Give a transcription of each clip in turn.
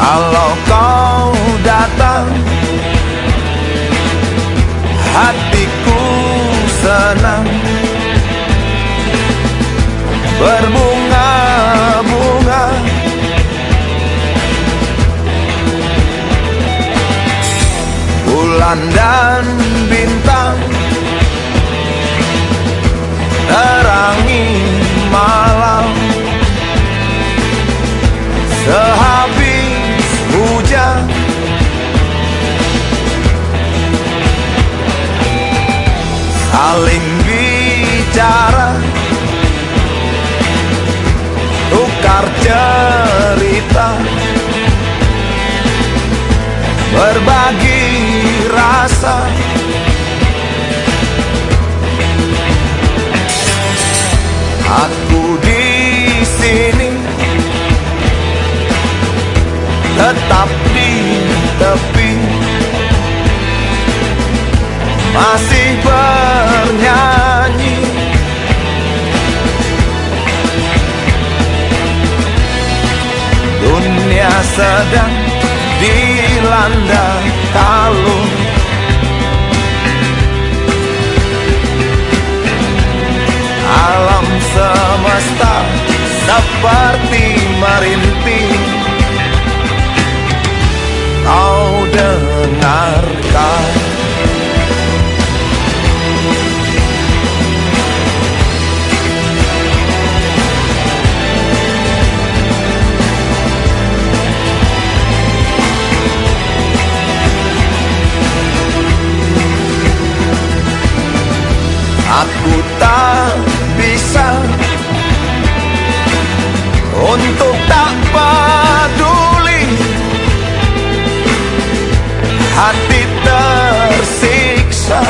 Kalau kau datang Hatiku senang. Berbunga-bunga Saling bicara. Tukar cerita. Berbagi rasa. Aku di sini. Tetap di tepi. Masih sedang dilanda kalung untuk tak peduli hati tersiksa.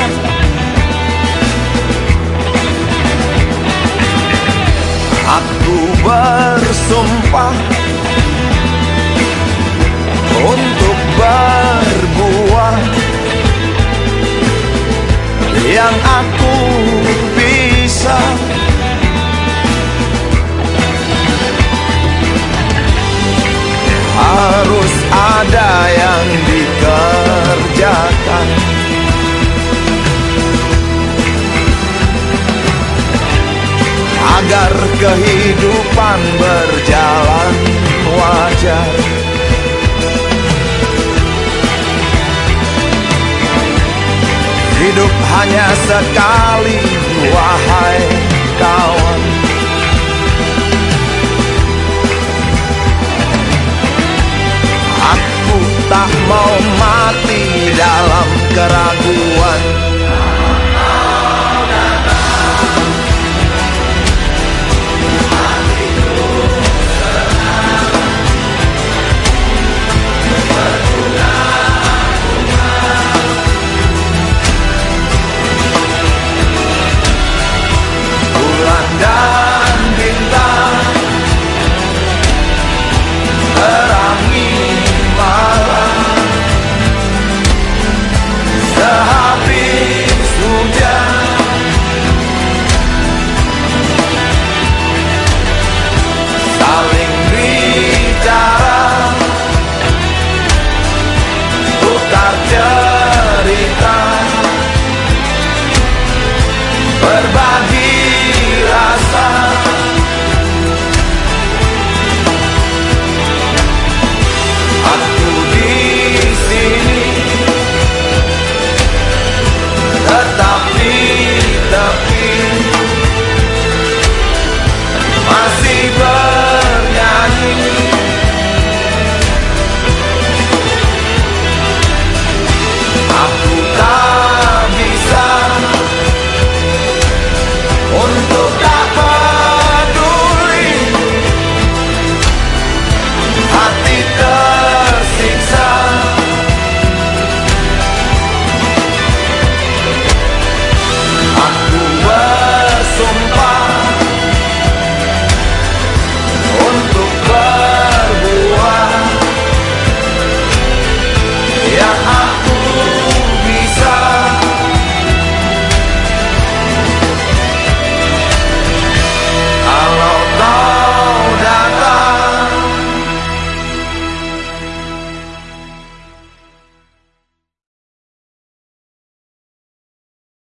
Aku bersumpah berjalan wajar. Hidup hanya sekali, wahai kawan. Aku tak mau mati dalam keraguan